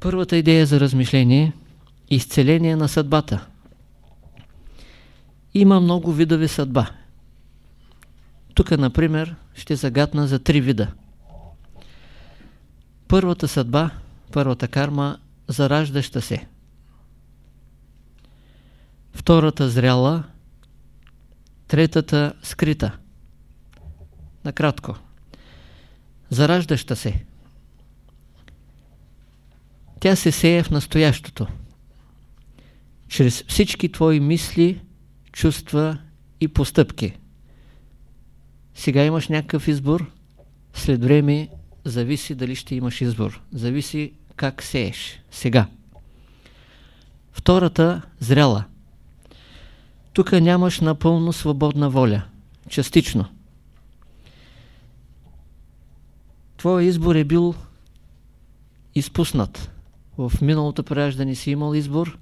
Първата идея за размишление – изцеление на съдбата. Има много видове съдба. Тук, например, ще загадна за три вида. Първата съдба, първата карма – зараждаща се. Втората – зряла. Третата – скрита. Накратко. Зараждаща се. Тя се сея в настоящото. Чрез всички твои мисли, чувства и постъпки. Сега имаш някакъв избор, след време зависи дали ще имаш избор. Зависи как сееш. Сега. Втората – зряла. Тук нямаш напълно свободна воля. Частично. Твоя избор е бил изпуснат в миналото прераждане си имал избор,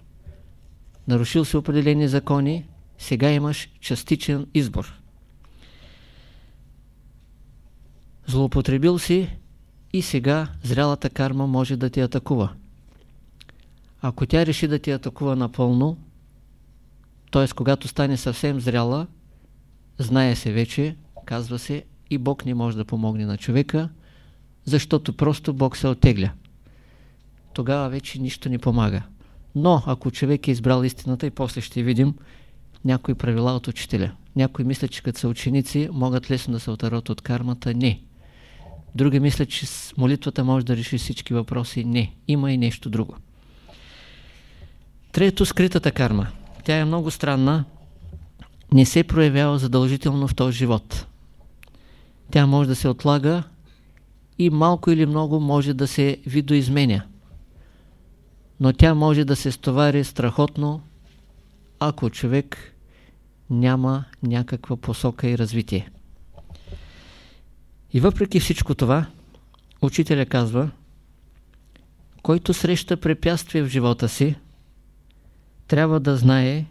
нарушил си определени закони, сега имаш частичен избор. Злоупотребил си и сега зрялата карма може да ти атакува. Ако тя реши да ти атакува напълно, т.е. когато стане съвсем зряла, знае се вече, казва се, и Бог не може да помогне на човека, защото просто Бог се отегля тогава вече нищо не помага. Но, ако човек е избрал истината и после ще видим някои правила от учителя. Някои мислят, че като са ученици, могат лесно да се отърват от кармата. Не. Други мислят, че молитвата може да реши всички въпроси. Не. Има и нещо друго. Трето, скритата карма. Тя е много странна. Не се проявява задължително в този живот. Тя може да се отлага и малко или много може да се видоизменя но тя може да се стовари страхотно, ако човек няма някаква посока и развитие. И въпреки всичко това, учителя казва, който среща препятствие в живота си, трябва да знае,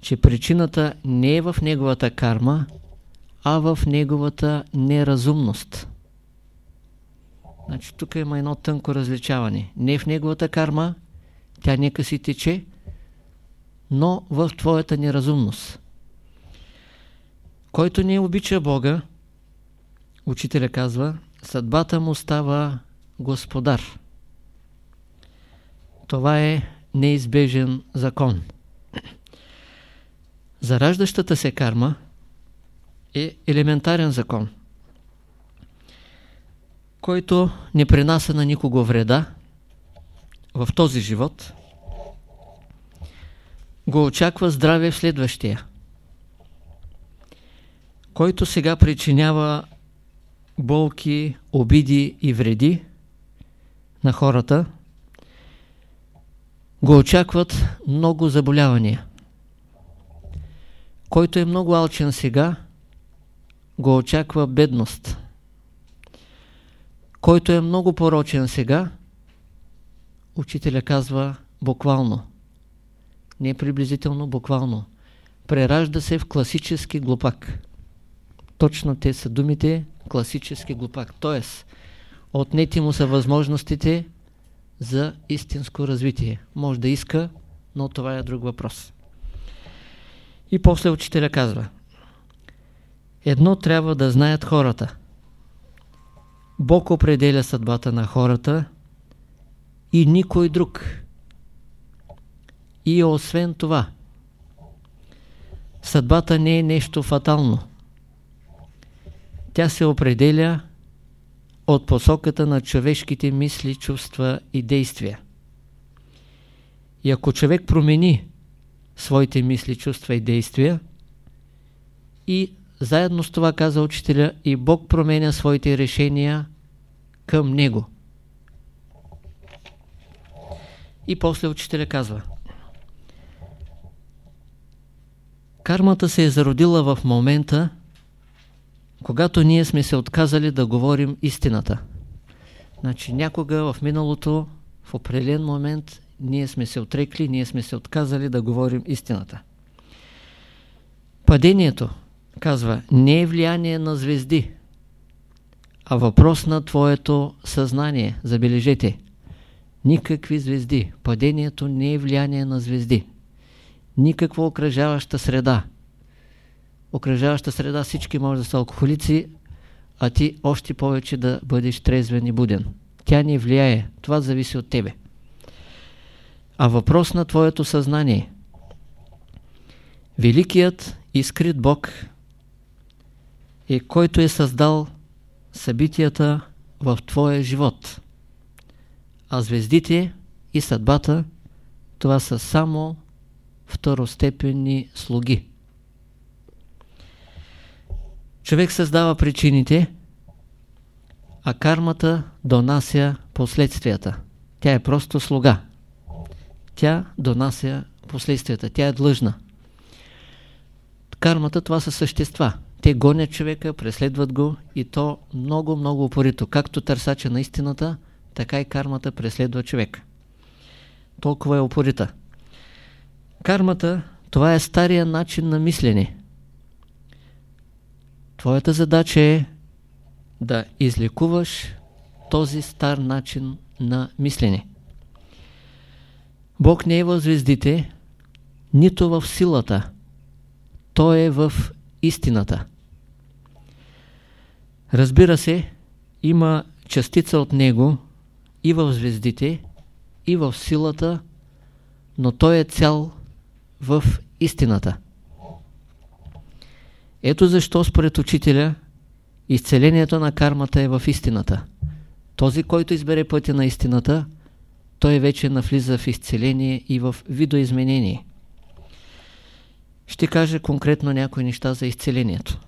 че причината не е в неговата карма, а в неговата неразумност. Значи тук има едно тънко различаване. Не в неговата карма, тя нека си тече, но в твоята неразумност. Който не обича Бога, учителя казва, съдбата му става господар. Това е неизбежен закон. Зараждащата се карма е елементарен закон който не принася на никого вреда в този живот, го очаква здраве в следващия. Който сега причинява болки, обиди и вреди на хората, го очакват много заболявания. Който е много алчен сега, го очаква бедност който е много порочен сега, учителя казва буквално. Не приблизително, буквално. Преражда се в класически глупак. Точно те са думите класически глупак. Тоест, отнети му са възможностите за истинско развитие. Може да иска, но това е друг въпрос. И после учителя казва Едно трябва да знаят хората – Бог определя съдбата на хората и никой друг. И освен това, съдбата не е нещо фатално. Тя се определя от посоката на човешките мисли, чувства и действия. И ако човек промени своите мисли, чувства и действия и заедно с това каза учителя и Бог променя своите решения към Него. И после учителя казва Кармата се е зародила в момента, когато ние сме се отказали да говорим истината. Значи някога в миналото, в определен момент, ние сме се отрекли, ние сме се отказали да говорим истината. Падението, казва, не е влияние на звезди, а въпрос на твоето съзнание. Забележете, Никакви звезди. Падението не е влияние на звезди. Никаква окръжаваща среда. Окръжаваща среда всички може да са алкохолици, а ти още повече да бъдеш трезвен и буден. Тя не влияе. Това зависи от тебе. А въпрос на твоето съзнание. Великият и скрит Бог е който е създал събитията в твоя живот. А звездите и съдбата това са само второстепенни слуги. Човек създава причините, а кармата донася последствията. Тя е просто слуга. Тя донася последствията. Тя е длъжна. Кармата това са същества. Те гонят човека, преследват го и то много, много упорито. Както търсача на истината, така и кармата преследва човека. Толкова е упорита. Кармата, това е стария начин на мислене. Твоята задача е да излекуваш този стар начин на мислене. Бог не е в звездите, нито в силата. Той е в истината. Разбира се, има частица от Него и в звездите, и в силата, но Той е цял в истината. Ето защо според учителя изцелението на кармата е в истината. Този, който избере пътя на истината, той вече навлиза в изцеление и в видоизменение. Ще кажа конкретно някои неща за изцелението.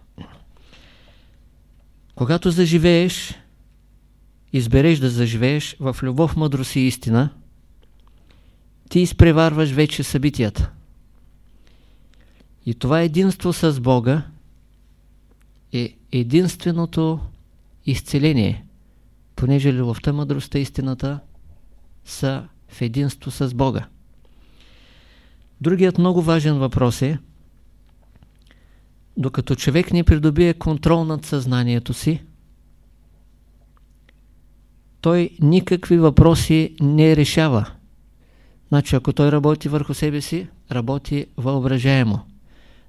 Когато заживееш, избереш да заживееш в любов, мъдрост и истина, ти изпреварваш вече събитията. И това единство с Бога е единственото изцеление, понеже любовта, мъдростта истината са в единство с Бога. Другият много важен въпрос е, докато човек не придобие контрол над съзнанието си, той никакви въпроси не решава. Значи, ако той работи върху себе си, работи въображаемо.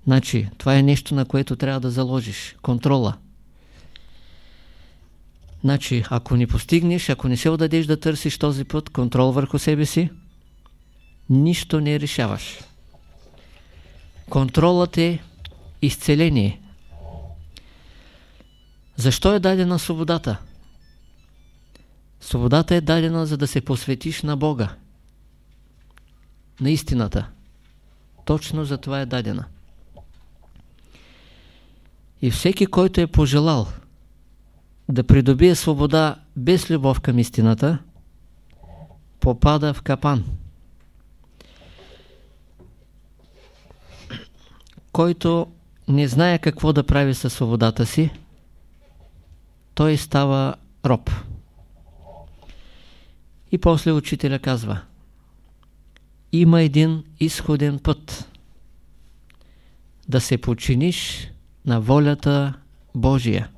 Значи, това е нещо, на което трябва да заложиш. Контрола. Значи, ако не постигнеш, ако не се отдадеш да търсиш този път, контрол върху себе си, нищо не решаваш. Контролът е изцеление. Защо е дадена свободата? Свободата е дадена, за да се посветиш на Бога. На истината. Точно за това е дадена. И всеки, който е пожелал да придобие свобода без любов към истината, попада в капан. Който не знае какво да прави със свободата си, той става роб. И после учителя казва има един изходен път да се починиш на волята Божия.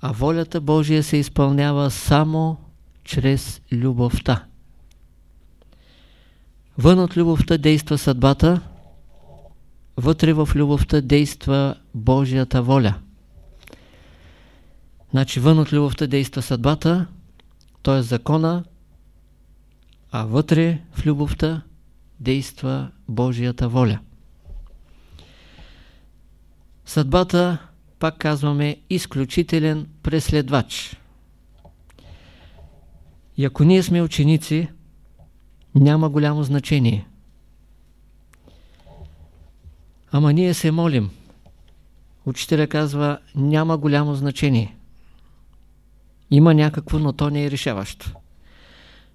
А волята Божия се изпълнява само чрез любовта. Вън от любовта действа съдбата, вътре в любовта действа Божията воля. Значи вън от любовта действа съдбата, т.е. закона, а вътре в любовта действа Божията воля. Съдбата, пак казваме, изключителен преследвач. И ако ние сме ученици, няма голямо значение. Ама ние се молим. Учителя казва, няма голямо значение. Има някакво, но то не е решаващо.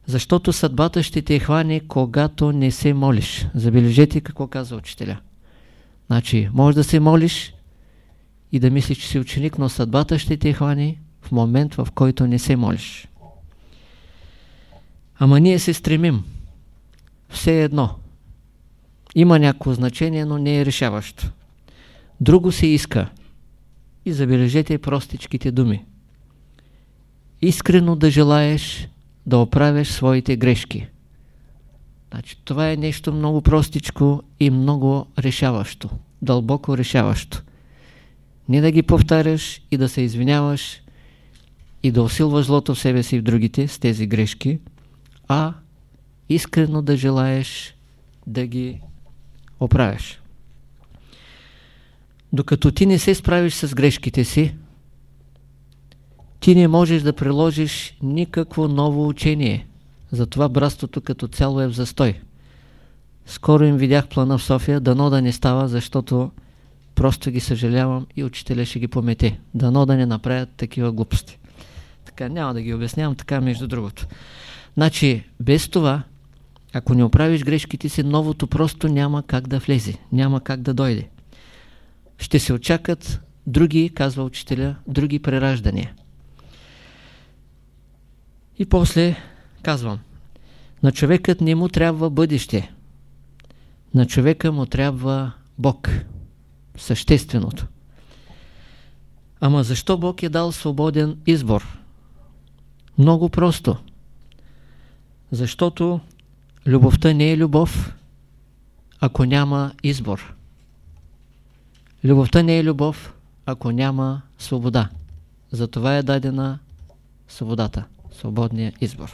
Защото съдбата ще те хване, когато не се молиш. Забележете какво казва учителя. Значи, може да се молиш и да мислиш, че си ученик, но съдбата ще те хване в момент, в който не се молиш. Ама ние се стремим. Все едно. Има някакво значение, но не е решаващо. Друго се иска. И забележете простичките думи. Искрено да желаеш да оправяш своите грешки. Значи, това е нещо много простичко и много решаващо, дълбоко решаващо. Не да ги повтаряш и да се извиняваш и да усилваш злото в себе си и в другите с тези грешки, а искрено да желаеш да ги оправяш. Докато ти не се справиш с грешките си, ти не можеш да приложиш никакво ново учение. Затова братството като цяло е в застой. Скоро им видях плана в София, дано да не става, защото просто ги съжалявам и учителя ще ги помете. Дано да не направят такива глупости. Така, няма да ги обяснявам, така между другото. Значи, без това, ако не оправиш грешките си, новото просто няма как да влезе, няма как да дойде. Ще се очакат други, казва учителя, други прераждания. И после казвам, на човекът не му трябва бъдеще. На човека му трябва Бог. Същественото. Ама защо Бог е дал свободен избор? Много просто. Защото любовта не е любов, ако няма избор. Любовта не е любов, ако няма свобода. Затова е дадена свободата, свободния избор.